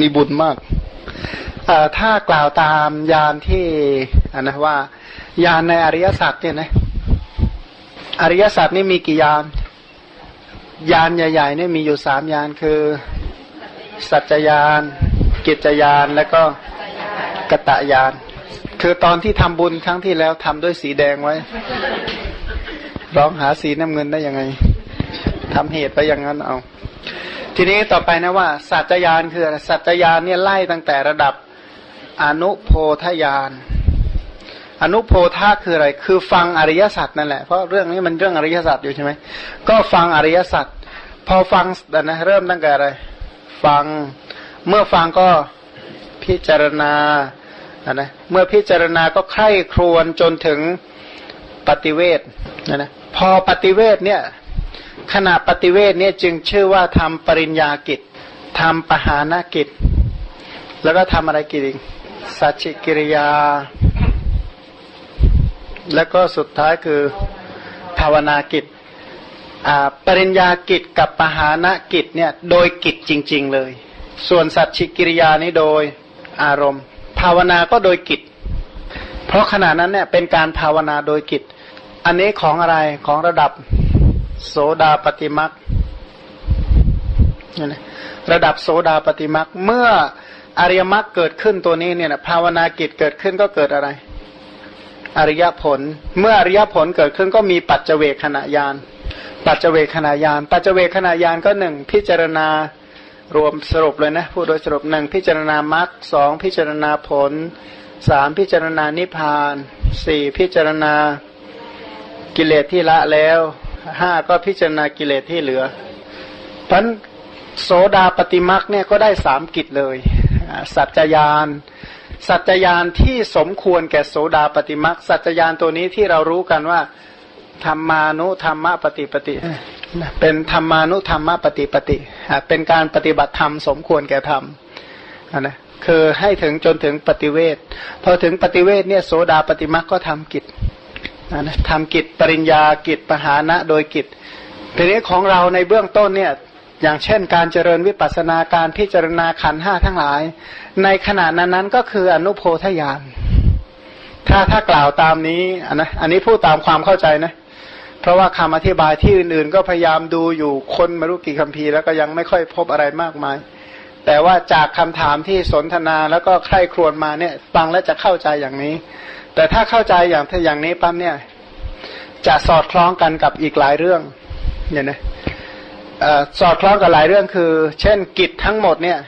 มีบุญมากถ้ากล่าวตามยานที่นนะว่ายานในอริยสัจเนี่ยนะอริยสัจนี่มีกี่ยาน ยานใหญ่ๆเนี่ยมีอยู่สามยานคือ สัจจยาน กิจยานแล้วก็กตะยาน คือตอนที่ทำบุญครั้งที่แล้วทำด้วยสีแดงไว้ ร้องหาสีน้ำเงินได้ยังไงทำเหตุไปอย่างนั้นเอา ทีนี้ต่อไปนะว่า สัจจยานคืออะไรสัจจยานเนี่ยไล่ตั้งแต่ระดับอนุโพธยานอนุโพธาคืออะไร คือฟังอริยสัจนั่นแหละ เพราะเรื่องนี้มันเรื่องอริยสัจอยู่ใช่ไหม ก็ฟังอริยสัจ พอฟังนะเริ่มตั้งแต่อะไร ฟัง เมื่อฟังก็พิจารณานะ เมื่อพิจารณาก็ใคร่ครวญจนถึงปฏิเวทนะนะ พอปฏิเวทเนี่ย ขณะปฏิเวทเนี่ยจึงชื่อว่าทำปริญญากิจทำปหานกิจ แล้วก็ทำอะไรกิจอีกสัจจิกิริยา แล้วก็สุดท้ายคือภาวนากิจปริญญากิจกับปหานกิจเนี่ยโดยกิจจริง ๆเลย ส่วนสัจจิกิริยานี้โดยอารมณ์ ภาวนาก็โดยกิจ เพราะขณะนั้นเนี่ยเป็นการภาวนาโดยกิจ อันนี้ของอะไรของระดับ โสดาปฏิมักระดับโสดาปฏิมักเมื่ออริยมรรคเกิดขึ้นตัวนี้เนี่ยภาวนากิจเกิดขึ้นก็เกิดอะไร อริยผล เมื่ออริยผลเกิดขึ้นก็มีปัจเจเวขณะยาน ปัจเจเวขณะยาน ปัจเจเวขณะยานก็หนึ่งพิจารณารวมสรุปเลยนะพูดโดยสรุปหนึ่งพิจารณามรรคสองพิจารณาผลสามพิจารณานิพพานสี่พิจารณากิเลสที่ละแล้ว ห้าก็พิจารณากิเลสที่เหลือพันโสดาปฏิมักเนี่ยก็ได้สามกิจเลย สัจจยาน สัจจยานที่สมควรแก่โสดาปฏิมักสัจจยานตัวนี้ที่เรารู้กันว่าธรรมานุธรรมปฏิปฏิเป็นธรรมานุธรรมปฏิปฏิเป็นการปฏิบัติธรรมสมควรแก่ธรรมนะคือให้ถึงจนถึงปฏิเวทพอถึงปฏิเวทเนี่ยโสดาปฏิมักก็ทำกิจ ทำกิจปริญญากิจปหานะโดยกิจทีนี้ของเราในเบื้องต้นเนี่ยอย่างเช่นการเจริญวิปัสสนาการพิจารณาขันห้าทั้งหลาย ในขณะนั้นนั้นก็คืออนุโพธญาณถ้าถ้ากล่าวตามนี้อันนะอันนี้พูดตามความเข้าใจนะ เพราะว่าคำอธิบายที่อื่นๆ ก็พยายามดูอยู่คนม่รู้กี่คำพีแล้วก็ยังไม่ค่อยพบอะไรมากมาย แต่ว่าจากคำถามที่สนทนาแล้วก็ใคร่ครวญมาเนี่ยฟังแล้วจะเข้าใจอย่างนี้ แต่ถ้าเข้าใจอย่างถ้าอย่างนี้ปั๊มเนี่ย จะสอดคล้องกันกับอีกหลายเรื่องเนี่ยนะสอดคล้องกับหลายเรื่องคือ เช่นกิจทั้งหมดเนี่ย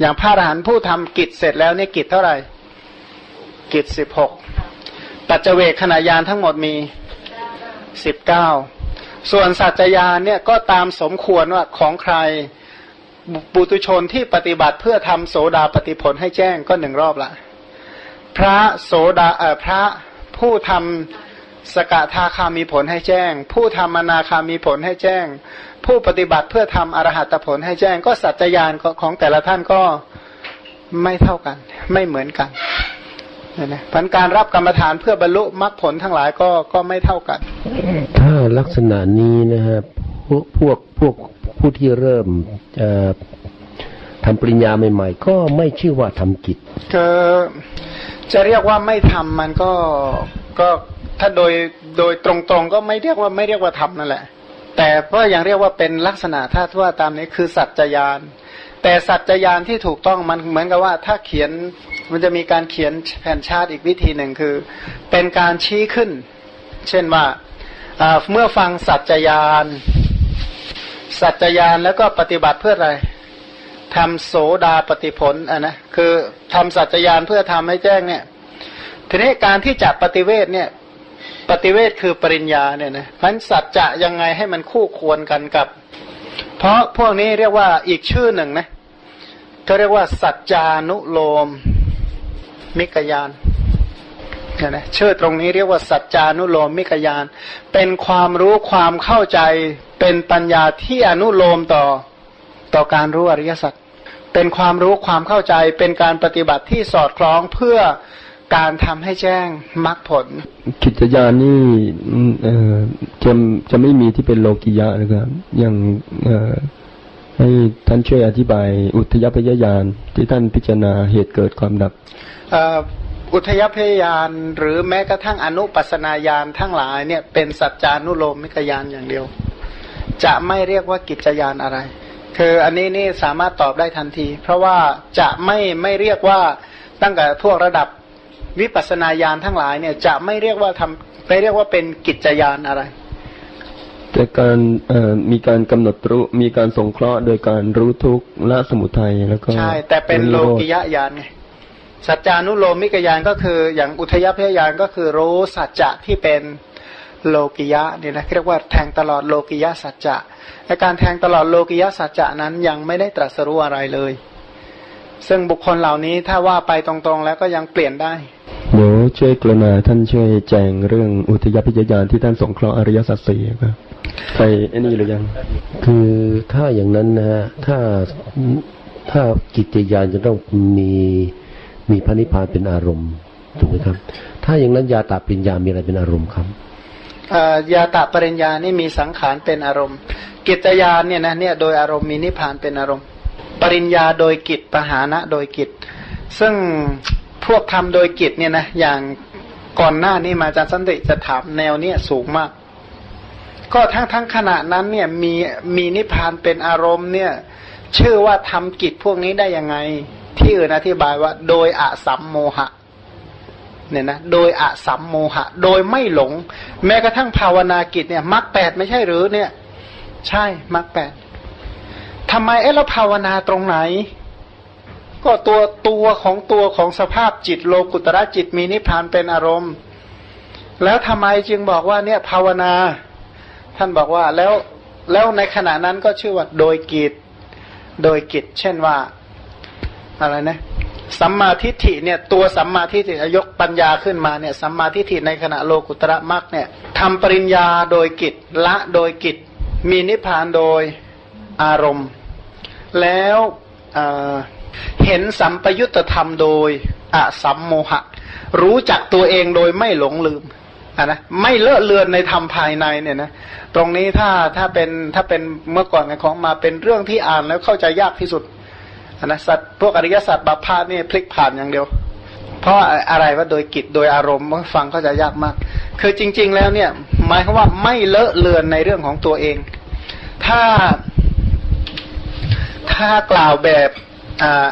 อย่างพระอรหันต์ผู้ทำกิจเสร็จแล้วเนี่ยกิจเท่าไหร่ กิจสิบหกปัจเจเวกขณะยานทั้งหมดมีสิบเก้าส่วนสัจจยานเนี่ยก็ตามสมควรว่าของใครปุตุชนที่ปฏิบัติเพื่อทำโสดาปฏิผลให้แจ้งก็หนึ่งรอบละ พระโสดาเอ่อพระผู้ทำสกทาคามีผลให้แจ้ง ผู้ทำมนาคามีผลให้แจ้ง ผู้ปฏิบัติเพื่อทำอรหัตผลให้แจ้ง ก็สัจจญาณของแต่ละท่านก็ไม่เท่ากัน ไม่เหมือนกันนะพันการรับกรรมฐานเพื่อบรรลุมรรคผลทั้งหลายก็ก็ไม่เท่ากัน ถ้าลักษณะนี้นะครับพวกพวกพวกผู้ที่เริ่มจะ ทำปริญญาใหม่ๆ ก็ไม่ชื่อว่าทำกิจก็จะเรียกว่าไม่ทำมันก็ก็ถ้าโดยโดยตรงๆ ก็ไม่เรียกว่าไม่เรียกว่าทำนั่นแหละ แต่ก็ยังเรียกว่าเป็นลักษณะถ้าทั่วตามนี้คือสัจจยาน แต่สัจจยานที่ถูกต้องมันเหมือนกับว่าถ้าเขียนมันจะมีการเขียนแผ่นชาติอีกวิธีหนึ่งคือ เป็นการชี้ขึ้น เช่นว่าเมื่อฟังสัจจยาน สัจจยานแล้วก็ปฏิบัติเพื่ออะไร ทำโสดาปฏิผลอะนะคือทำสัจจยานเพื่อทำให้แจ้งเนี่ยทีนี้การที่จะปฏิเวทเนี่ยปฏิเวทคือปริญญาเนี่ยนะมันสัจจะยังไงให้มันคู่ควรกันกับ เพราะพวกนี้เรียกว่าอีกชื่อหนึ่งนะเขาเรียกว่า สัจจานุโลมมิกยานเนี่ยนะชื่อตรงนี้เรียกว่าสัจจานุโลมมิกยาน เป็นความรู้ความเข้าใจเป็นปัญญาที่อนุโลมต่อ ต่อการรู้อริยสัจเป็นความรู้ความเข้าใจเป็นการปฏิบัติที่สอดคล้องเพื่อการทำให้แจ้งมรรคผล กิจญาณนี่เออจะจะไม่มีที่เป็นโลกิยะนะครับอย่างเออให้ท่านช่วยอธิบาย อุทยพยญาณที่ท่านพิจารณาเหตุเกิดความดับอุทยพยานหรือแม้กระทั่งอนุปัสนาญาณทั้งหลายเนี่ยเป็นสัจจานุโลมมิกยานอย่างเดียว จะไม่เรียกว่ากิจยานอะไร คืออันนี้นี่สามารถตอบได้ทันที เพราะว่าจะไม่ไม่เรียกว่าตั้งแต่พวกระดับวิปัสนาญาณทั้งหลายเนี่ยจะไม่เรียกว่าทำไม่เรียกว่าเป็นกิจยานอะไร แต่การมีการกำหนดรู้มีการสงเคราะห์โดยการรู้ทุกข์ละสมุทัยแล้วก็ใช่แต่เป็นโลกิยญาณไงสัจจานุโลมิกยานก็คือ อย่างอุทยพยญาณก็คือรู้สัจจะที่เป็น โลกิยะเนี่ยนะเรียกว่าแทงตลอดโลกิยะสัจจะในการแทงตลอดโลกิยะสัจจะนั้นยังไม่ได้ตรัสรู้อะไรเลยซึ่งบุคคลเหล่านี้ถ้าว่าไปตรงๆ แล้วก็ยังเปลี่ยนได้เดี๋ยวช่วยกรุณาท่านช่วยแจงเรื่องอุทยพยญาณที่ท่านสงเคราะห์อริยสัจสี่ครับใครไอ้นี่หรือยัง คือถ้าอย่างนั้นนะฮะถ้าถ้ากิจยานจะต้องมีมีพระนิพพานเป็นอารมณ์ถูกไหมครับ ถ้าอย่างนั้นยาตาปริญญามีอะไรเป็นอารมณ์ครับ ยาตาปริญญานี่มีสังขารเป็นอารมณ์ กิจยานเนี่ยนะเนี่ยโดยอารมณ์มีนิพพานเป็นอารมณ์ ปริญญาโดยกิจปหานะโดยกิจ ซึ่งพวกทำโดยกิจเนี่ยนะอย่างก่อนหน้านี้มาอาจารย์สันติจะถามแนวเนี้ยสูงมาก ก็ทั้งทั้งขณะนั้นเนี่ยมีมีนิพพานเป็นอารมณ์เนี่ยชื่อว่าทำกิจพวกนี้ได้ยังไง ที่อื่นอธิบายว่าโดยอะสัมโมหะ เนี่ยนะโดยอะสัมโมหะ โดยไม่หลง แม้กระทั่งภาวนากิจเนี่ยมรรคแปดไม่ใช่หรือเนี่ย ใช่มรรคแปดทำไมเอ๊ะเราภาวนาตรงไหน ก็ตัวตัวของตัวของสภาพจิตโลกุตระจิตมีนิพพานเป็นอารมณ์ แล้วทำไมจึงบอกว่าเนี่ยภาวนา ท่านบอกว่าแล้วแล้วในขณะนั้นก็ชื่อว่าโดยกิจ โดยกิจ เช่นว่า อะไรนะ สัมมาทิฏฐิเนี่ยตัวสัมมาทิฏฐิยกปัญญาขึ้นมาเนี่ยสัมมาทิฏฐิในขณะโลกุตระมรรคเนี่ยทำปริญญาโดยกิจละโดยกิจ มีนิพพานโดยอารมณ์ แล้วเห็นสัมปยุตธรรมโดยอะสัมโมหะ รู้จักตัวเองโดยไม่หลงลืมะนะไม่เลอะเลือนในธรรมภายในเนี่ยนะตรงนี้ถ้าถ้าเป็นถ้าเป็นเมื่อก่อนของมาเป็นเรื่องที่อ่านแล้วเข้าใจยากที่สุด นะสัตว์พวกอริยสัตว์บัพพานี่พลิกผ่านอย่างเดียว เพราะอะไรว่าโดยกิจโดยอารมณ์ฟังก็จะยากมาก คือจริง ๆ แล้วเนี่ยหมายความว่าไม่เลอะเลือนในเรื่องของตัวเอง ถ้าถ้ากล่าวแบบอ่า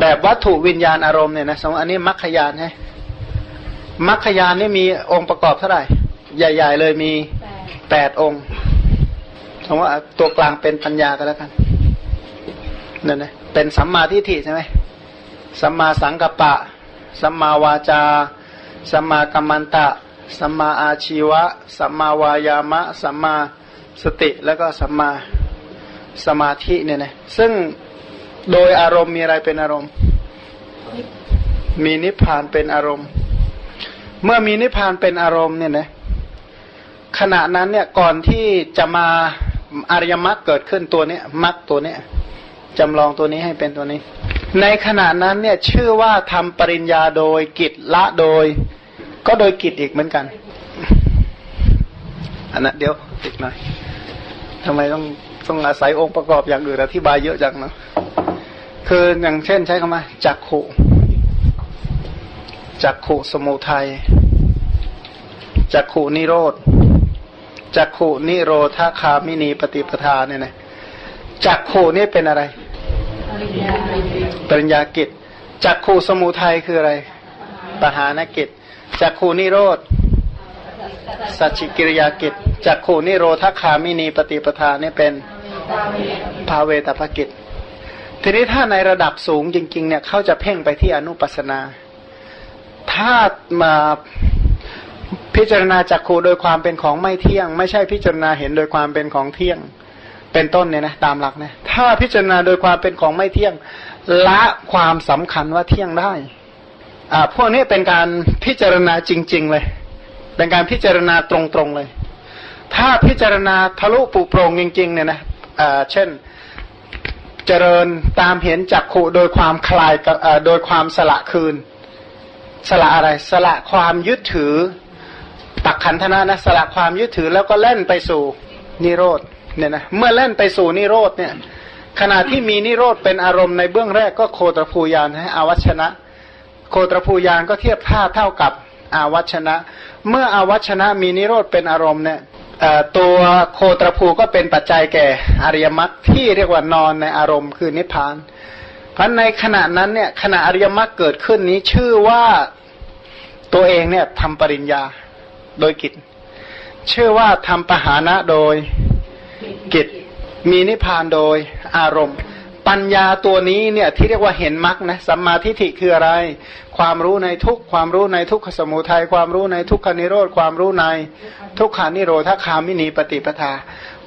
แบบวัตถุวิญญาณอารมณ์เนี่ยนะสมมติอันนี้มรรคยานใช่มรรคยานนี่มีองค์ประกอบเท่าไหร่ ใหญ่ ๆ เลยมีแปดองค์สมมติว่าตัวกลางเป็นปัญญาก็แล้วกันนั่นนะ เป็นสัมมาทิฏฐิใช่ไหมสัมมาสังกัปปะ สัมมาวาจา สัมมากัมมันตะ สัมมาอาชีวะ สัมมาวายามะ สัมมาสติ แล้วก็สัมมาสมาธิเนี่ยนะ ซึ่งโดยอารมณ์มีอะไรเป็นอารมณ์ มีนิพพานเป็นอารมณ์ เมื่อมีนิพพานเป็นอารมณ์เนี่ยนะ ขณะนั้นเนี่ยก่อนที่จะมาอริยมรรคเกิดขึ้นตัวเนี้ยมรรคตัวเนี้ย จำลองตัวนี้ให้เป็นตัวนี้ ในขณะนั้นเนี่ยชื่อว่าทำปริญญาโดยกิจละโดย ก็โดยกิจอีกเหมือนกันอันนั้นเดี๋ยวอีกหน่อยทำไมต้องต้องอาศัยองค์ประกอบอย่างอื่นอธิบายเยอะจังเนาะคืออย่างเช่นใช้คำว่าจักขุจักขุสมุทัยจักขุนิโรธจักขุนิโรธาคามินีปฏิปทาเนี่ยนะจักขุนี่เป็นอะไร ปริญญากิจจักขูสมุทัยคืออะไร ปหานกิจจักขูนิโรธสัจจิกิริยากิจจักขูนิโรธคามินีปฏิปทานี่เป็นภาเวตาภกิจ ทีนี้ถ้าในระดับสูงจริง ๆ เนี่ยเขาจะเพ่งไปที่อนุปัสนา ถ้ามาพิจารณาจักขูโดยความเป็นของไม่เที่ยง ไม่ใช่พิจารณาเห็นโดยความเป็นของเที่ยง เป็นต้นเนี่ยนะตามหลักนะถ้าพิจารณาโดยความเป็นของไม่เที่ยงละความสำคัญว่าเที่ยงได้อ่าพวกนี้เป็นการพิจารณาจริง ๆ เลย เป็นการพิจารณาตรงๆเลย ถ้าพิจารณาทะลุปุโปรงจริง ๆ เนี่ยนะอ่าเช่นเจริญตามเห็นจักขุโดยความคลายโดยความสละคืน สละอะไรสละความยึดถือ ตักขันธนะนะสละความยึดถือแล้วก็เล่นไปสู่นิโรธ เนี่ยนะเมื่อเล่นไปสู่นิโรธเนี่ยขณะที่มีนิโรธเป็นอารมณ์ในเบื้องแรกก็โคตรภูยานให้อาวัชนะ โคตรภูยานก็เทียบท่าเท่ากับอาวัชนะ เมื่ออาวัชนะมีนิโรธเป็นอารมณ์เนี่ยตัวโคตรภูก็เป็นปัจจัยแก่อริยมรรคที่เรียกว่านอนในอารมณ์คือนิพพาน เพราะในขณะนั้นเนี่ยขณะอริยมรรคเกิดขึ้นนี้ชื่อว่าตัวเองเนี่ยทำปริญญาโดยกิจชื่อว่าทำปหานะโดย กิจมีนิพพานโดยอารมณ์ ปัญญาตัวนี้เนี่ยที่เรียกว่าเห็นมรรคนะสัมมาทิฏฐิคืออะไร ความรู้ในทุกความรู้ในทุกขสมุทัยความรู้ในทุกขนิโรธความรู้ในทุกขานิโรธคามินีปฏิปทา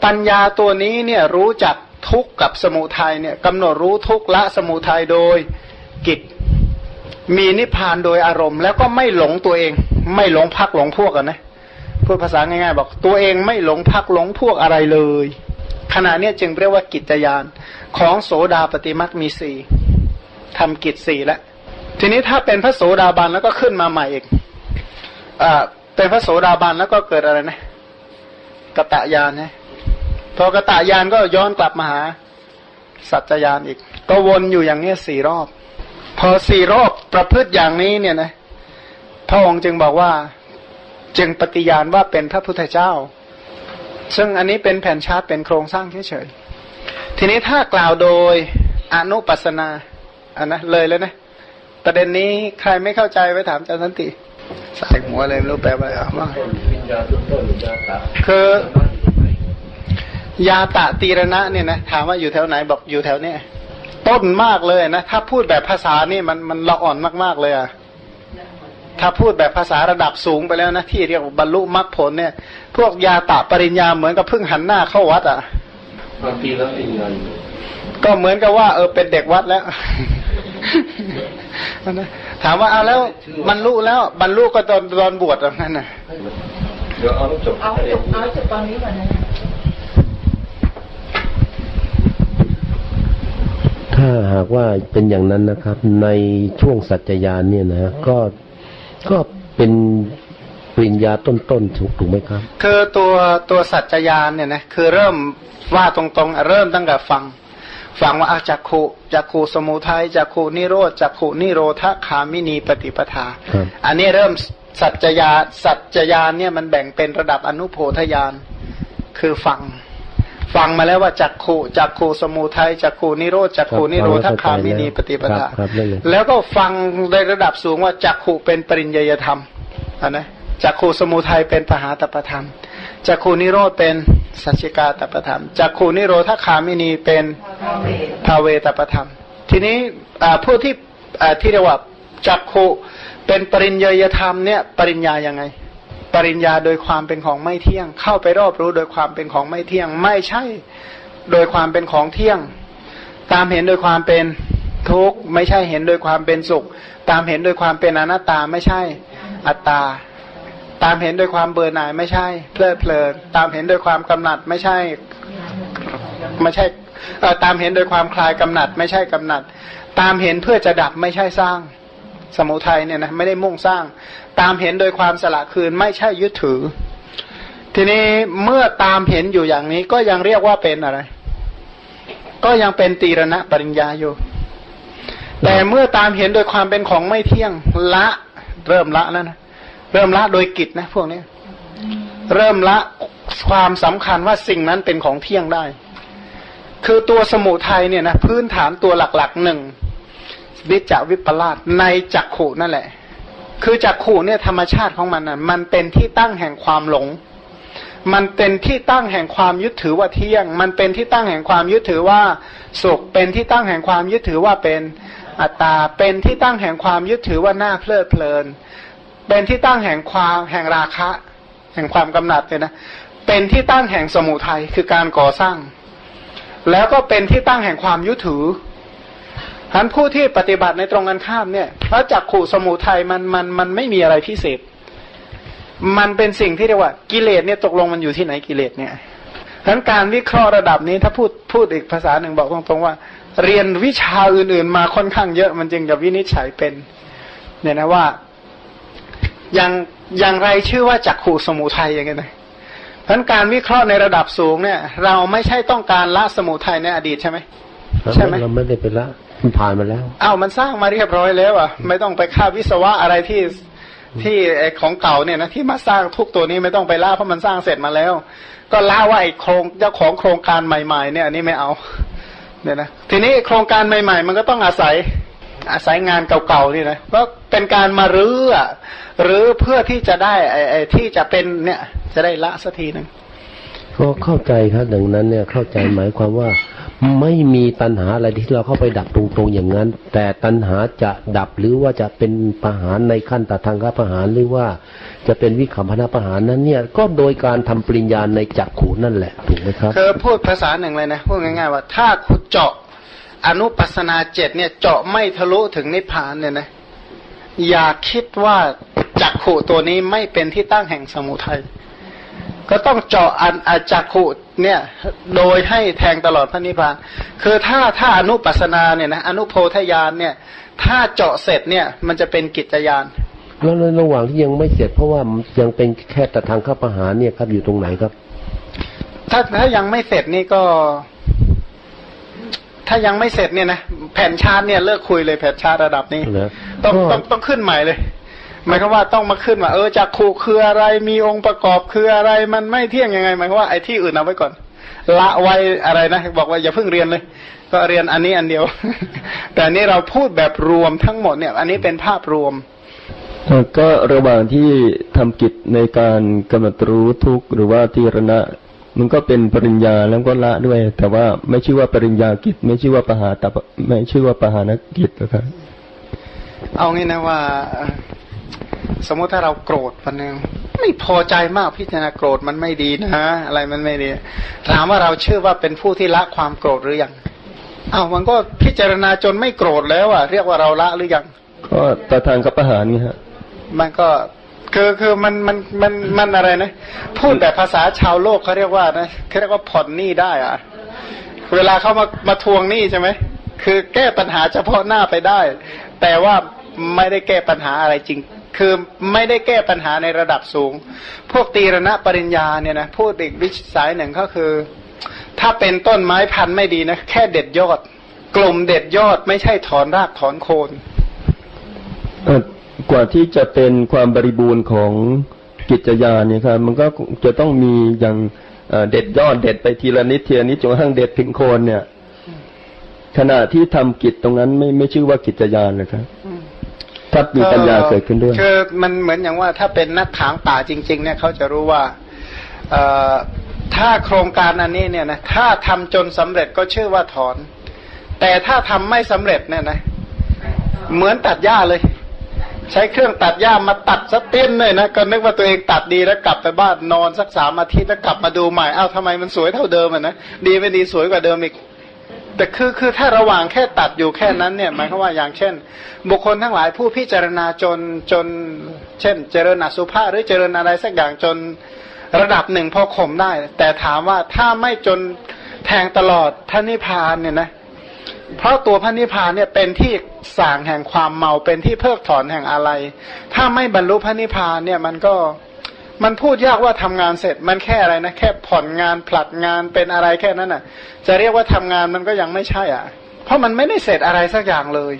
ปัญญาตัวนี้เนี่ยรู้จักทุกกับสมุทัยเนี่ยกำหนดรู้ทุกละสมุทัยโดยกิจมีนิพพานโดยอารมณ์ แล้วก็ไม่หลงตัวเอง ไม่หลงพักหลงพวกกันนะ พูดภาษาง่ายๆบอกตัวเองไม่หลงพักหลงพวกอะไรเลย ขณะนี้จึงเรียกว่ากิจยานของโสดาปฏิมักมีสี่ทำกิจสี่แล้วทีนี้ถ้าเป็นพระโสดาบันแล้วก็ขึ้นมาใหม่อีกอ่าเป็นพระโสดาบันแล้วก็เกิดอะไรนะกตะยานนะพอกตะยานก็ย้อนกลับมาหา สัจจยานอีก ก็วนอยู่อย่างนี้สี่รอบ พอสี่รอบประพฤติอย่างนี้เนี่ยนะพระองค์จึงบอกว่า จึงปฏิญาณว่าเป็นพระพุทธเจ้า ซึ่งอันนี้เป็นแผ่นชาร์ตเป็นโครงสร้างเฉยๆทีนี้ถ้ากล่าวโดยอนุปัสนาอันนะเลยเลยนะประเด็นนี้ใครไม่เข้าใจไว้ถามอาจารย์สันติใส่หัวเลยไม่รู้แปลว่าอะไรบ้างคือยาตะตีรณะเนี่ยนะถามว่าอยู่แถวไหนบอกอยู่แถวเนี้ยต้นมากเลยนะ ถ้าพูดแบบภาษานี่มันมันละอ่อนมากๆเลยอะ ถ้าพูดแบบภาษาระดับสูงไปแล้วนะที่เรียกว่าบรรลุมรรคผลเนี่ย พวกยาตะปริญญาเหมือนกับเพิ่งหันหน้าเข้าวัดอะบางทีแล้วปริญญาก็เหมือนกับว่า เออเป็นเด็กวัดแล้วถามว่าเอาแล้วบรรลุแล้วบรรลุก็ตอนตอนบวชแบบนั้นน่ะเดี๋ยวเอาจบเอาจบเอาจบตอนนี้ก่อนนะถ้าหากว่าเป็นอย่างนั้นนะครับ ในช่วงสัจจยานเนี่ยนะก็ ก็เป็นปริญญาต้นๆถูกถูกไหมครับ คือตัวตัวสัจจยานเนี่ยนะคือเริ่มว่าตรงๆ เริ่มตั้งแต่ฟัง ฟังว่าอาจักขุจักขุสมุทัยจักขุนิโรธจักขุนิโรธคามินีปฏิปทา อันนี้เริ่มสัจจยาสัจจยานเนี่ยมันแบ่งเป็นระดับอนุโพธยานคือฟัง ฟังมาแล้วว่าจักขู่จักขู่สมุทัยจักขู่นิโรธจักขู่นิโรธคามินีปฏิปทาแล้วก็ฟังในระดับสูงว่าจักขู่เป็นปริญญยธรรมอันนะจักขู่สมุทัยเป็นปหาตประธรรมจักขู่นิโรธเป็นสัจจิกาตประธรรมจักขู่นิโรธคามินีเป็นภาเวตประธรรม ทีนี้ผู้ที่ที่เรียกว่าจักขู่เป็นปริญญยธรรมเนี่ยปริญญายังไง ปริญญาโดยความเป็นของไม่เที่ยง เข้าไปรอบรู้โดยความเป็นของไม่เที่ยง ไม่ใช่โดยความเป็นของเที่ยง ตามเห็นโดยความเป็นทุกข์ไม่ใช่เห็นโดยความเป็นสุข ตามเห็นโดยความเป็นอนัตตาไม่ใช่อัตตา ตามเห็นโดยความเบื่อหน่ายไม่ใช่ เพลิดเพลินตามเห็นโดยความกำหนัดไม่ใช่ไม่ใช่ตามเห็นโดยความคลายกำหนัด ไม่ใช่กำหนัด ตามเห็นเพื่อจะดับไม่ใช่สร้าง สมุทัยเนี่ยนะไม่ได้มุ่งสร้าง ตามเห็นโดยความสละคืนไม่ใช่ยึดถือ ทีนี้เมื่อตามเห็นอยู่อย่างนี้ก็ยังเรียกว่าเป็นอะไร ก็ยังเป็นตีรณะปริญญาอยู่ แต่เมื่อตามเห็นโดยความเป็นของไม่เที่ยงละเริ่มละแล้วนะเริ่มละโดยกิจนะพวกนี้เริ่มละความสำคัญว่าสิ่งนั้นเป็นของเที่ยงได้ คือตัวสมุทัยเนี่ยนะพื้นฐานตัวหลักๆหนึ่ง วิจวิปลาสในจักขู่นั่นแหละ คือจักขู่เนี่ยธรรมชาติของมันน่ะมันเป็นที่ตั้งแห่งความหลง มันเป็นที่ตั้งแห่งความยึดถือว่าเที่ยง มันเป็นที่ตั้งแห่งความยึดถือว่าสุขเป็นที่ตั้งแห่งความยึดถือว่าเป็นอัตตา เป็นที่ตั้งแห่งความยึดถือว่าน่าเพลิดเพลิน เป็นที่ตั้งแห่งความแห่งราคะ แห่งความกำหนัดเลยนะ เป็นที่ตั้งแห่งสมุทัยคือการก่อสร้าง แล้วก็เป็นที่ตั้งแห่งความยึดถือ ท่านผู้ที่ปฏิบัติในตรงกันข้ามเนี่ยพระจักขู่สมุทัยมันมันมันไม่มีอะไรพิเศษ มันเป็นสิ่งที่เรียกว่ากิเลสเนี่ยตกลงมันอยู่ที่ไหนกิเลสเนี่ยทั้นการวิเคราะห์ระดับนี้ถ้าพูดพูดอีกภาษาหนึ่งบอกตรงๆว่า เรียนวิชาอื่นๆมาค่อนข้างเยอะมันจึงจะวินิจฉัยเป็นเนี่ยนะว่าอย่างอย่างไรชื่อว่าจักขู่สมุทัยอย่างเงี้ยนะทั้นการวิเคราะห์ในระดับสูงเนี่ย เราไม่ใช่ต้องการละสมุทัยในอดีตใช่ไหมใช่ไหมเราไม่ได้ไปละ มันผ่านมาแล้วอ้าวมันสร้างมาเรียบร้อยแล้วอะ ไม่ต้องไปค่าวิศวะอะไรที่ที่ไอ้ของเก่าเนี่ยนะที่มาสร้างทุกตัวนี้ไม่ต้องไปล่าเพราะมันสร้างเสร็จมาแล้ว ก็ล่าว่าไอ้โครงเจ้าของโครงการใหม่ ๆ เนี่ยอันนี้ไม่เอาเนี่ยนะทีนี้โครงการใหม่ ๆ มันก็ต้องอาศัยอาศัยงานเก่าๆนี่นะก็เป็นการมารื้ออะหรือเพื่อที่จะได้ไอ้ไอ้ที่จะเป็นเนี่ยจะได้ละสักทีหนึ่งก็เข้าใจครับดังนั้นเนี่ยเข้าใจหมายความว่า ไม่มีตัณหาอะไรที่เราเข้าไปดับตรงๆอย่างนั้น แต่ตัณหาจะดับหรือว่าจะเป็นประหารในขั้นตทางกประหารหรือว่าจะเป็นวิคัมพนาประหารนั้นเนี่ย ก็โดยการทำปริญญาในจักขูนั่นแหละถูกไหมครับคือพูดภาษาหนึ่งเลยนะพูดง่ายๆว่า ถ้าคุณเจาะอนุปัสนาเจ็ดเนี่ยเจาะไม่ทะลุถึงนิพพานเนี่ยนะอย่าคิดว่าจักขุตัวนี้ไม่เป็นที่ตั้งแห่งสมุทัยก็ต้องเจาะอันอาจักขุ เนี่ยโดยให้แทงตลอดพระนิพพาน คือถ้าถ้าอนุปัสนาเนี่ยนะอนุโพธยานเนี่ย ถ้าเจาะเสร็จเนี่ยมันจะเป็นกิจยานแล้วในระหว่างที่ยังไม่เสร็จเพราะว่ายังเป็นแค่แต่ทางข้าประหารเนี่ยครับอยู่ตรงไหนครับ ถ้าถ้ายังไม่เสร็จนี่ก็ ถ้ายังไม่เสร็จเนี่ยนะแผ่นชาร์ตเนี่ยเลิกคุยเลยแผ่นชาร์ตระดับนี้เหรอต้องก็ต้องต้องขึ้นใหม่เลย หมายความว่าต้องมาขึ้นว่าเออจากขู่คืออะไรมีองค์ประกอบคืออะไรมันไม่เที่ยงยังไงหมายความว่าไอ้ที่อื่นเอาไว้ก่อน ละไว้อะไรนะ บอกว่าอย่าเพิ่งเรียนเลย ก็เรียนอันนี้อันเดียว แต่อันนี้เราพูดแบบรวมทั้งหมดเนี่ย อันนี้เป็นภาพรวมเอ่อก็ระหว่างที่ทำกิจในการกำหนดรู้ทุกข์หรือว่าทีรณะ มันก็เป็นปริญญาแล้วก็ละด้วย แต่ว่าไม่ชื่อว่าปริญญากิจ ไม่ชื่อว่าปหาตปไม่ชื่อว่าปหานกิจนะครับเอางี้นะว่าเอ่อ สมมติถ้าเราโกรธวันหนึ่งไม่พอใจมากพิจารณาโกรธมันไม่ดีนะอะไรมันไม่ดี ถามว่าเราเชื่อว่าเป็นผู้ที่ละความโกรธหรือยังอ้าวมันก็พิจารณาจนไม่โกรธแล้วอะ เรียกว่าเราละหรือยัง ก็ตาทางกับปหารไงฮะ มันก็คือคือมันมันมันมันอะไรนะ พูดแบบภาษาชาวโลกเขาเรียกว่านะเขาเรียกว่าผ่อนหนี้ได้อะเวลาเขามามาทวงหนี้ใช่ไหมคือแก้ปัญหาเฉพาะหน้าไปได้ แต่ว่าไม่ได้แก้ปัญหาอะไรจริง คือไม่ได้แก้ปัญหาในระดับสูง พวกตีรณะปริญญาเนี่ยนะพูดอีกวิสายหนึ่งก็คือ ถ้าเป็นต้นไม้พันธุ์ไม่ดีนะ แค่เด็ดยอด กลุ่มเด็ดยอดไม่ใช่ถอนรากถอนโคนกว่าที่จะเป็นความบริบูรณ์ของกิจยานเนี่ยครับมันก็จะต้องมีอย่างเด็ดยอดเด็ดไปทีละนิดทีละนิดจนกระทั่งเด็ดถึงโคนเนี่ย ขณะที่ทำกิจตรงนั้นไม่ไม่ชื่อว่ากิจยานนะครับ ถ้ามีปัญญาเกิดขึ้นด้วยคือมันเหมือนอย่างว่าถ้าเป็นนักถางป่าจริง ๆ เนี่ยเขาจะรู้ว่าเอ่อถ้าโครงการอันนี้เนี่ยนะถ้าทำจนสำเร็จก็ชื่อว่าถอน แต่ถ้าทำไม่สำเร็จเนี่ยนะ เหมือนตัดหญ้าเลย ใช้เครื่องตัดหญ้ามาตัดสะเตี้ยนเลยนะก็นึกว่าตัวเองตัดดีแล้วกลับไปบ้านนอนสักสามอาทิตย์แล้วกลับมาดูใหม่อ้าวทำไมมันสวยเท่าเดิมอะนะดีไม่ดีสวยกว่าเดิมอีก แต่คือคือถ้าระหว่างแค่ตัดอยู่แค่นั้นเนี่ยหมายความว่าอย่างเช่น บุคคลทั้งหลายผู้พิจารณาจนจน เช่น เจริญอสุภะหรือเจริญอะไรสักอย่างจนระดับหนึ่งพอข่มได้ แต่ถามว่าถ้าไม่จนแทงตลอดท่านิพพานเนี่ยนะเพราะตัวพระนิพพานเนี่ยเป็นที่สางแห่งความเมาเป็นที่เพิกถอนแห่งอะไร ถ้าไม่บรรลุพระนิพพานเนี่ยมันก็ มันพูดยากว่าทำงานเสร็จมันแค่อะไรนะแค่ผ่อนงานผลัดงานเป็นอะไรแค่นั้นน่ะ จะเรียกว่าทำงานมันก็ยังไม่ใช่อะ เพราะมันไม่ได้เสร็จอะไรสักอย่างเลย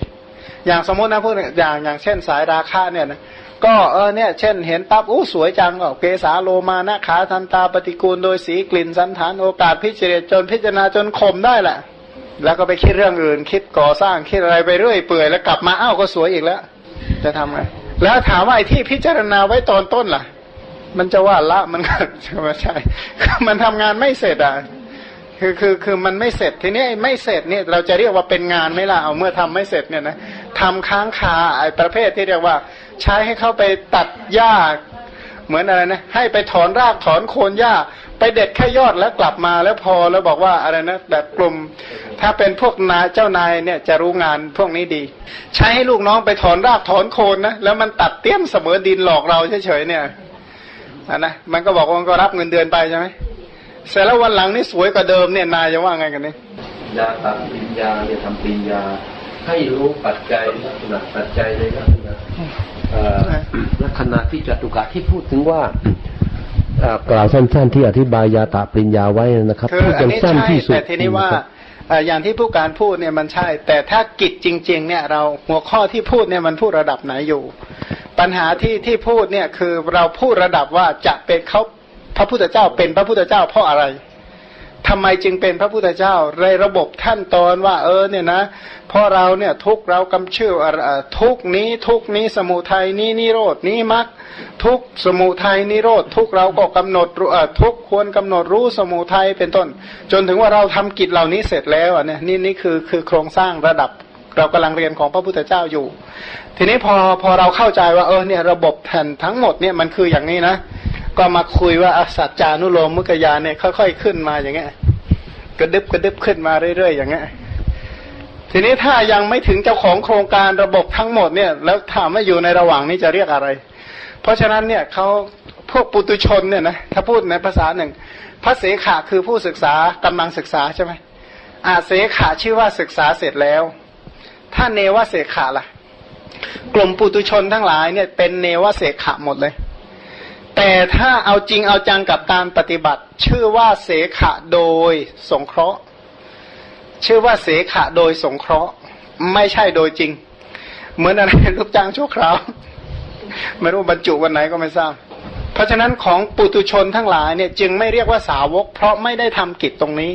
อย่างสมมตินะพูดอย่างอย่างเช่นสายราคาเนี่ยนะก็เออเนี่ยเช่นเห็นปั๊บอู้สวยจังก็เกสาโลมานะขาทันตาปฏิกูลโดยสีกลิ่นสันฐานโอกาสพิจารณาจนพิจารณาจนข่มได้แหละแล้วก็ไปคิดเรื่องอื่น คิดก่อสร้างคิดอะไรไปเรื่อยเปื่อยแล้วกลับมาอ้าวก็สวยอีกแล้ว จะทำไงแล้วถามว่าไอ้ที่พิจารณาไว้ตอนต้นล่ะ มันจะว่าละมันก็ไม่ใช่มันทำงานไม่เสร็จอะคือคือคือมันไม่เสร็จทีนี้ไม่เสร็จเนี่ยเราจะเรียกว่าเป็นงานไหม่ล่ะเอาเมื่อทำไม่เสร็จเนี่ยนะทำค้างคาไอ้ประเภทที่เรียกว่า ใช้ให้เข้าไปตัดหญ้าเหมือนอะไรนะให้ไปถอนรากถอนโคนหญ้า ไปเด็ดแค่ยอดแล้วกลับมาแล้วพอแล้วบอกว่าอะไรนะแบบกลุ่ม ถ้าเป็นพวกนายเจ้านายเนี่ยจะรู้งานพวกนี้ดี ใช้ให้ลูกน้องไปถอนรากถอนโคนนะแล้วมันตัดเตี้ยมเสมอดินหลอกเราเฉยๆเนี่ย นะมันก็บอกว่ามันก็รับเงินเดือนไปใช่ไหมเสร็จแล้ววันหลังนี่สวยกว่าเดิมเนี่ยนายจะว่าไงกันนี่ยาตัดปริญญาเนี่ยทำปริญญา ให้รู้ปัจจัยลักษณะปัจจัยในลักษณะเอ่อลักษณะที่จตุกะที่พูดถึงว่าเอ่อกล่าวสั้นๆที่อธิบายยาตาปริญญาไว้นะครับคือพูดอัอนย่างนี้สั้นใช่ที่สุดแต่ทีนี้ว่าอ่าอย่างที่ผู้การพูดเนี่ยมันใช่ แต่ถ้ากิจจริง ๆ เนี่ยเราหัวข้อที่พูดเนี่ยมันพูดระดับไหนอยู่ ปัญหาที่ที่พูดเนี่ยคือเราพูดระดับว่าจะเป็นเขาพระพุทธเจ้าเป็นพระพุทธเจ้าเพราะอะไรทำไมจึงเป็นพระพุทธเจ้าในระบบขั้นตอนว่า เออเนี่ยนะเพราะเราเนี่ยทุกเรากำชื่อทุกนี้ทุกนี้สมุทัยนี้นิโรดนี้มักทุกสมุทัยนิโรธทุกเราก็กำหนดทุกควรกำหนดรู้สมุทัยเป็นต้น จนถึงว่าเราทำกิจเหล่านี้เสร็จแล้วอะเนี่ยนี่นี่คือคือโครงสร้างระดับ เรากำลังเรียนของพระพุทธเจ้าอยู่ ทีนี้พอพอเราเข้าใจว่าเออเนี่ยระบบแผ่นทั้งหมดเนี่ยมันคืออย่างนี้นะ ก็มาคุยว่าอสัจจานุโลมมุกยาเนี่ยค่อยๆขึ้นมาอย่างเงี้ยกระดึบกระดึบขึ้นมาเรื่อยๆอย่างเงี้ยทีนี้ถ้ายังไม่ถึงเจ้าของโครงการระบบทั้งหมดเนี่ย แล้วถามว่าอยู่ในระหว่างนี้จะเรียกอะไร เพราะฉะนั้นเนี่ยเขาพวกปุตุชนเนี่ยนะถ้าพูดในภาษาหนึ่งพระเสขะคือผู้ศึกษากำลังศึกษาใช่ไหมอาเสขะชื่อว่าศึกษาเสร็จแล้ว ถ้าเนวเสขะล่ะ กลุ่มปุตุชนทั้งหลายเนี่ยเป็นเนวเสขะหมดเลย แต่ถ้าเอาจริงเอาจังกับการปฏิบัติ ชื่อว่าเสขะโดยสงเคราะห์ ชื่อว่าเสขะโดยสงเคราะห์ ไม่ใช่โดยจริง เหมือนอะไรลูกจ้างชั่วคราวไม่รู้บรรจุวันไหนก็ไม่ทราบเพราะฉะนั้นของปุตุชนทั้งหลายเนี่ยจึงไม่เรียกว่าสาวก เพราะไม่ได้ทำกิจตรงนี้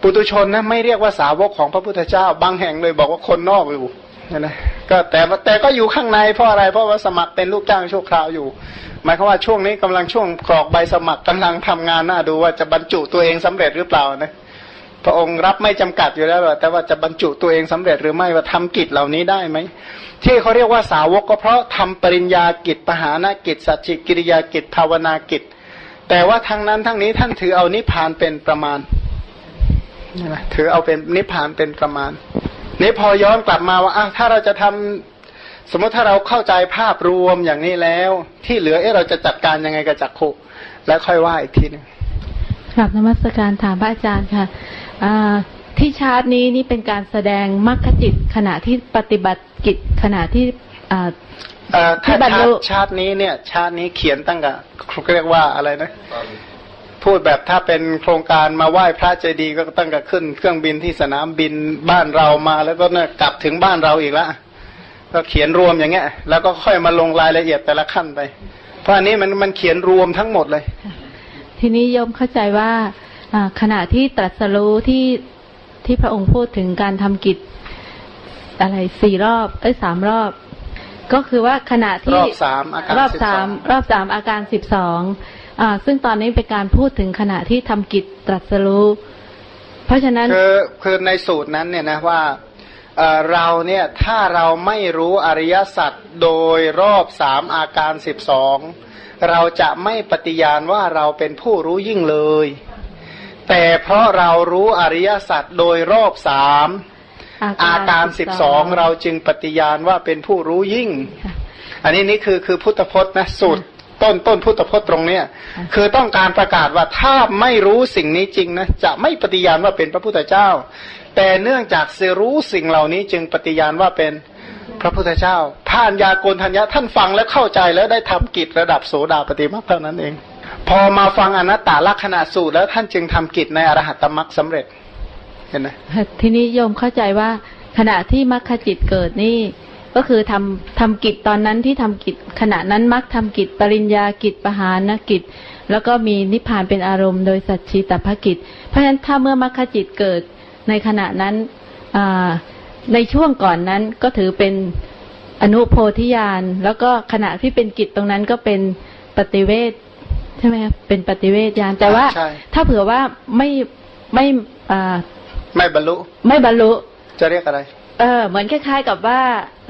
ปุตุชนนะไม่เรียกว่าสาวกของพระพุทธเจ้า บางแห่งเลยบอกว่าคนนอกอยู่นะก็แต่แต่ก็อยู่ข้างในเพราะอะไร เพราะว่าสมัครเป็นลูกจ้างชั่วคราวอยู่ หมายความว่าช่วงนี้กำลังช่วงกรอกใบสมัครกำลังทำงานน่าดูว่าจะบรรจุตัวเองสำเร็จหรือเปล่านะพระองค์รับไม่จำกัดอยู่แล้วแต่ว่าจะบรรจุตัวเองสำเร็จหรือไม่ว่าทำกิจเหล่านี้ได้ไหมที่เขาเรียกว่าสาวกก็เพราะทำปริญญากิจปหานกิจสัจจิกิริยากิจภาวนากิจ แต่ว่าทั้งนั้นทั้งนี้ท่านถือเอานิพพานเป็นประมาณ ถือเอาเป็นนิพพานเป็นประมาณ นี้พอย้อนกลับมาว่าถ้าเราจะทำสมมติถ้าเราเข้าใจภาพรวมอย่างนี้แล้ว ที่เหลือเออเราจะจัดการยังไงกับจักขุแล้วค่อยว่าอีกทีหนึ่งกลับนมัสการถามพระอาจารย์ค่ะที่ชาร์ตนี้นี่เป็นการแสดงมรรคจิตขณะที่ปฏิบัติกิจขณะที่ถ้าชาติชาตินี้เนี่ย ชาตินี้เขียนตั้งกับเรียกว่าอะไรนะ พูดแบบถ้าเป็นโครงการมาไหว้พระเจดีย์ก็ตั้งกับขึ้น เครื่องบินที่สนามบินบ้านเรามา แล้วก็เนี่ยกลับถึงบ้านเราอีกแล้วก็เขียนรวมอย่างเงี้ย แล้วก็ค่อยมาลงรายละเอียดแต่ละขั้นไป เพราะอันนี้มันมันเขียนรวมทั้งหมดเลย ทีนี้โยมเข้าใจว่าขณะที่ตรัสรู้ที่ที่พระองค์พูดถึงการทำกิจอะไรสี่รอบ เอ้ยสามรอบ ก็คือว่าขณะที่รอบสามอาการรอบสามรอบสามอาการสิบสองอ่า ซึ่งตอนนี้เป็นการพูดถึงขณะที่ทำกิจตรัสรู้ เพราะฉะนั้นคือคือในสูตรนั้นเนี่ยนะว่าเราเนี่ยถ้าเราไม่รู้อริยสัจโดยรอบสามอาการสิบสองเราจะไม่ปฏิญาณว่าเราเป็นผู้รู้ยิ่งเลย แต่เพราะเรารู้อริยสัจโดยรอบสามอาการสิบสองเราจึงปฏิญาณว่าเป็นผู้รู้ยิ่ง อันนี้นี่คือคือพุทธพจน์นะสูตร ต้นต้นพุทธพจน์ตรงเนี้ยคือต้องการประกาศว่าถ้าไม่รู้สิ่งนี้จริงนะจะไม่ปฏิญาณว่าเป็นพระพุทธเจ้า แต่เนื่องจากเสรู้สิ่งเหล่านี้จึงปฏิญาณว่าเป็นพระพุทธเจ้าท่านยาโกนทัญญะท่านฟังและเข้าใจแล้วได้ทำกิจระดับโสดาปฏิมาเท่านั้นเอง พอมาฟังอนัตตลักษณะสูตรแล้วท่านจึงทำกิจในอรหัตตมรรคสาเร็จเห็นไหมทีนี้โยมเข้าใจว่าขณะที่มรรคจิตเกิดนี่ ก็คือทำทำกิจตอนนั้นที่ทำกิจขณะนั้นมรรคทำกิจปริญญากิจปหานกิจ แล้วก็มีนิพพานเป็นอารมณ์โดยสัจชีตภกิจ เพราะฉะนั้นถ้าเมื่อมรรคจิตเกิดในขณะนั้นในช่วงก่อนนั้นก็ถือเป็นอนุโพธิญาณแล้วก็ขณะที่เป็นกิจตรงนั้นก็เป็นปฏิเวทใช่ไหมครับเป็นปฏิเวทญาณแต่ว่าถ้าเผื่อว่าไม่ไม่อ่าไม่บรรลุ ไม่บรรลุ จะเรียกอะไร เออเหมือนคล้ายๆกับว่า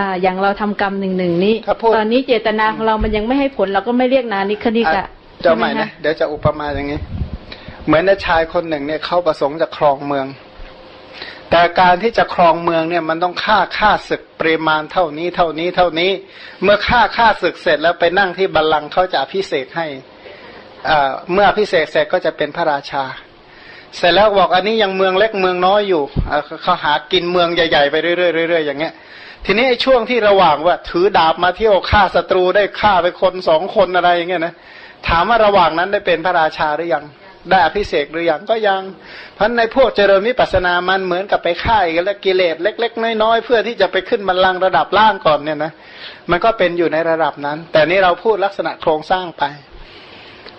อ่าอย่างเราทำกรรมหนึ่งหนึ่งนี้ตอนนี้เจตนาของเรามันยังไม่ให้ผลเราก็ไม่เรียกนานิคณิกะจะใหม่นะเดี๋ยวจะอุปมาอย่างนี้ เหมือนนชายคนหนึ่งเนี่ยเขาประสงค์จะครองเมือง แต่การที่จะครองเมืองเนี่ยมันต้องฆ่าฆ่าศึกปริมาณเท่านี้เท่านี้เท่านี้ เมื่อฆ่าฆ่าศึกเสร็จแล้วไปนั่งที่บัลลังก์เขาจะพิเศษให้เมื่อพิเศษเสร็จก็จะเป็นพระราชา เสร็จแล้วบอกอันนี้ยังเมืองเล็กเมืองน้อยอยู่เขาหากินเมืองใหญ่ๆไปเรื่อยๆเรื่อยๆอย่างเงี้ย ทีนี้ไอ้ช่วงที่ระหว่างว่า ถือดาบมาเที่ยวฆ่าศัตรูได้ฆ่าไปคนสองคนอะไรอย่างเงี้ยนะถามว่าระหว่างนั้นได้เป็นพระราชาหรือยัง ได้อภิเศกหรือยังก็ยัง เพราะในพวกเจริญวิปัสนามันเหมือนกับไปฆ่ากันและกิเลสเล็ก ๆ น้อยๆเพื่อที่จะไปขึ้นบัลลังระดับล่างก่อนเนี่ยนะมันก็เป็นอยู่ในระดับนั้น แต่นี่เราพูดลักษณะโครงสร้างไป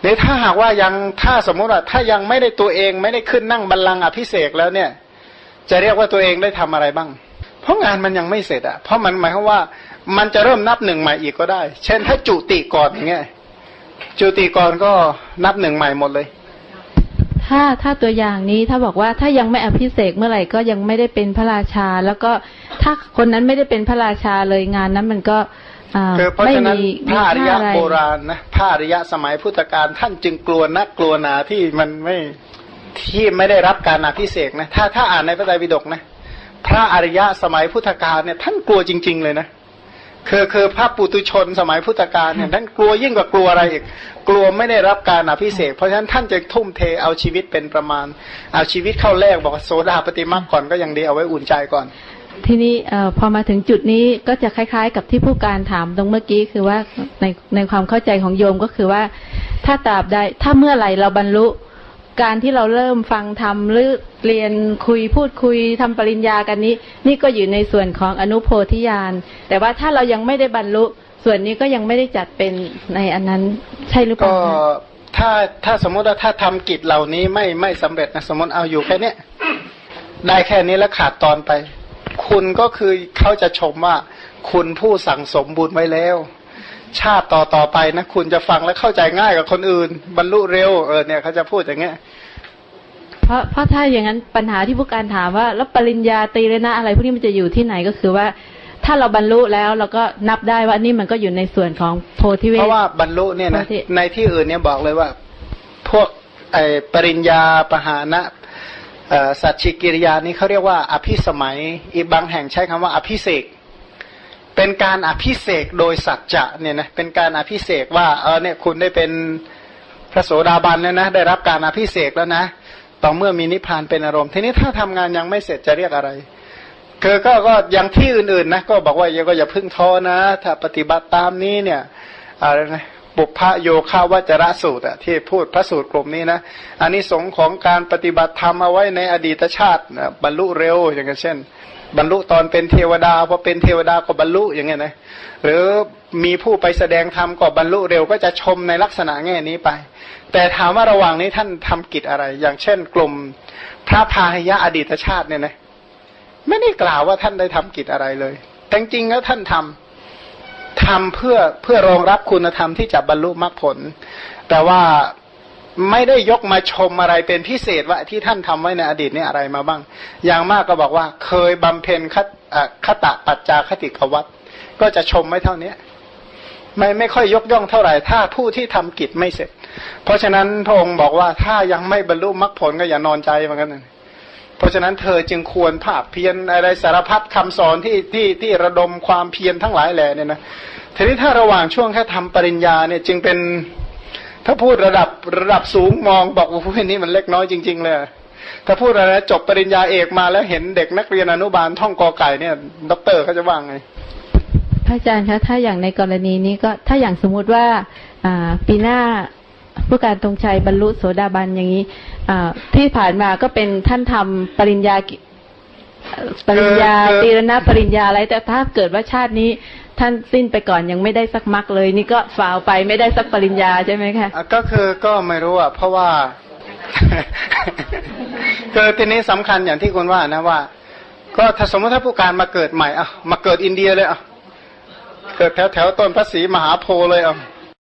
นี่ถ้าหากว่ายังถ้าสมมติว่าถ้ายังไม่ได้ตัวเองไม่ได้ขึ้นนั่งบัลลังก์อภิเศกแล้วเนี่ย จะเรียกว่าตัวเองได้ทำอะไรบ้าง เพราะงานมันยังไม่เสร็จอะเพราะมันหมายความว่ามันจะเริ่มนับหนึ่งใหม่อีกก็ได้ เช่น ถ้าจุติก่อนอย่างเงี้ยจุติก่อนก็นับหนึ่งใหม่หมดเลย ถ้าถ้าตัวอย่างนี้ถ้าบอกว่าถ้ายังไม่อภิเษกเมื่อไหร่ก็ยังไม่ได้เป็นพระราชา แล้วก็ถ้าคนนั้นไม่ได้เป็นพระราชาเลยงานนั้นมันก็ คือเพราะไม่ฉะนั้นมีพระอริยะค่าอะไรโบราณนะพระอริยะสมัยพุทธกาลท่านจึงกลัวนักกลัวหนาที่มันไม่ที่ไม่ได้รับการอภิเษกนะถ้าถ้าอ่านในพระไตรปิฎกนะพระอริยะสมัยพุทธกาลเนี่ยท่านกลัวจริง ๆ เลยนะคือคือพระปุตุชนสมัยพุทธกาลเนี่ยท่านกลัวยิ่งกว่ากลัวอะไรอีกกลัวไม่ได้รับการอภิเษกเพราะฉะนั้นท่านจะทุ่มเทเอาชีวิตเป็นประมาณ เอาชีวิตเข้าแลกบอกว่าโสดาปฏิมาก่อนก็ยังดีเอาไว้อุ่นใจก่อน ทีนี้พอมาถึงจุดนี้ก็จะคล้าย ๆ กับที่ผู้การถามตรงเมื่อกี้คือว่าในในความเข้าใจของโยมก็คือว่า ถ้าตราบใดถ้าเมื่อไหร่เราบรรลุ การที่เราเริ่มฟังทำหรือเรียนคุยพูดคุยทำปริญญากันนี้ นี่ก็อยู่ในส่วนของอนุโพธิญาณแต่ว่าถ้าเรายังไม่ได้บรรลุส่วนนี้ก็ยังไม่ได้จัดเป็นในอันนั้นใช่หรือเปล่าคะถ้าถ้าสมมติว่าถ้าทำกิจเหล่านี้ไม่ไม่สำเร็จนะสมมติเอาอยู่แค่เนี้ยได้แค่นี้แล้วขาดตอนไป คุณก็คือเขาจะชมว่าคุณผู้สั่งสมบุญไว้แล้ว ชาติต่อต่อไปนะ คุณจะฟังและเข้าใจง่ายกว่าคนอื่น บรรลุเร็วเออเนี่ยเขาจะพูดอย่างเงี้ยเพราะเพราะถ้าอย่างนั้นปัญหาที่ผู้การถามว่า แล้วปริญญาตรีเลยนะอะไรพวกนี้มันจะอยู่ที่ไหนก็คือว่า ถ้าเราบรรลุแล้วเราก็นับได้ว่านี่มันก็อยู่ในส่วนของโพธิเวเพทราะว่าบรรลุเนี่ยนะโพธิในที่อื่นเนี่ยบอกเลยว่า พวกไอปริญญาปหานะเอ่อ สัจฉิกิริยานี่เขาเรียกว่า อภิสมัย อีกบางแห่งใช้คำว่า อภิเษกเป็นการอภิเษกโดยสัจจะเนี่ยนะเป็นการอภิเษกว่าเออเนี่ยคุณได้เป็นพระโสดาบันแล้วนะ ได้รับการอภิเษกแล้วนะต่อเมื่อมีนิพพานเป็นอารมณ์ทีนี้ถ้าทำงานยังไม่เสร็จจะเรียกอะไรคือก็ก็อย่างที่อื่นๆนะก็บอกว่าอย่าก็อย่าพึ่งท้อนะ ถ้าปฏิบัติตามนี้เนี่ยอะไรนะ บุพโยคาวจระสูตรอะที่พูดพระสูตรกลุ่มนี้นะอันนี้สงของการปฏิบัติธรรมเอาไว้ในอดีตชาตินะบรรลุเร็วอย่างเช่น บรรลุตอนเป็นเทวดาพอเป็นเทวดาก็บรรลุอย่างเงี้ยนะหรือมีผู้ไปแสดงธรรมก็บรรลุเร็วก็จะชมในลักษณะแง่นี้ไป แต่ถามว่าระหว่างนี้ท่านทำกิจอะไร อย่างเช่น กลุ่มพระพาหยะอดีตชาติเนี่ยนะไม่ได้กล่าวว่าท่านได้ทำกิจอะไรเลย แต่จริงๆแล้วท่านทำ ทำเพื่อเพื่อรองรับคุณธรรมที่จะบรรลุมรรคผล แต่ว่าไม่ได้ยกมาชมอะไรเป็นพิเศษว่าที่ท่านทำไว้ในอดีตนี่อะไรมาบ้าง อย่างมากก็บอกว่าเคยบำเพ็ญคตะคตะปัจจาคติกวัตก็จะชมไม่เท่านี้ไม่ไม่ค่อยยกย่องเท่าไหร่ ถ้าผู้ที่ทำกิจไม่เสร็จ เพราะฉะนั้นพระองค์บอกว่าถ้ายังไม่บรรลุมรรคผลก็อย่านอนใจเหมือนกันนะ เพราะฉะนั้นเธอจึงควรภาพเพียรอะไรสารพัดคำสอนที่ที่ที่ระดมความเพียรทั้งหลายแหล่เนี่ยนะทีนี้ถ้าระหว่างช่วงแค่ทำปริญญาเนี่ยจึงเป็นถ้าพูดระดับระดับสูงมองบอกว่าพวกนี้มันเล็กน้อยจริง ๆ เลย ถ้าพูดอะไรนะจบปริญญาเอกมาแล้วเห็นเด็กนักเรียนอนุบาลท่องกอไก่เนี่ยด็อกเตอร์เขาจะว่างไงพระอาจารย์คะถ้าอย่างในกรณีนี้ก็ถ้าอย่างสมมุติว่าปีหน้า ผู้การตรงชัยบรรลุโสดาบันอย่างนี้อ่าที่ผ่านมาก็เป็นท่านทำปริญญากิเอ่อปริญญาคือตีรณปริญญาอะไรแต่ถ้าเกิดว่าชาตินี้ท่านสิ้นไปก่อนยังไม่ได้สักมักเลย นี่ก็ฝ่าวไปไม่ได้สักปริญญาใช่ไหมคะอะก็คือก็ไม่รู้อะเพราะว่าคือทีนี้สำคัญอย่างที่คุณว่านะว่า ก็ถ้าสมมติถ้าผู้การมาเกิดใหม่อะมาเกิดอินเดียเลยอะเกิดแถวแถวต้นพระศรีมหาโพธิ์เลยอะ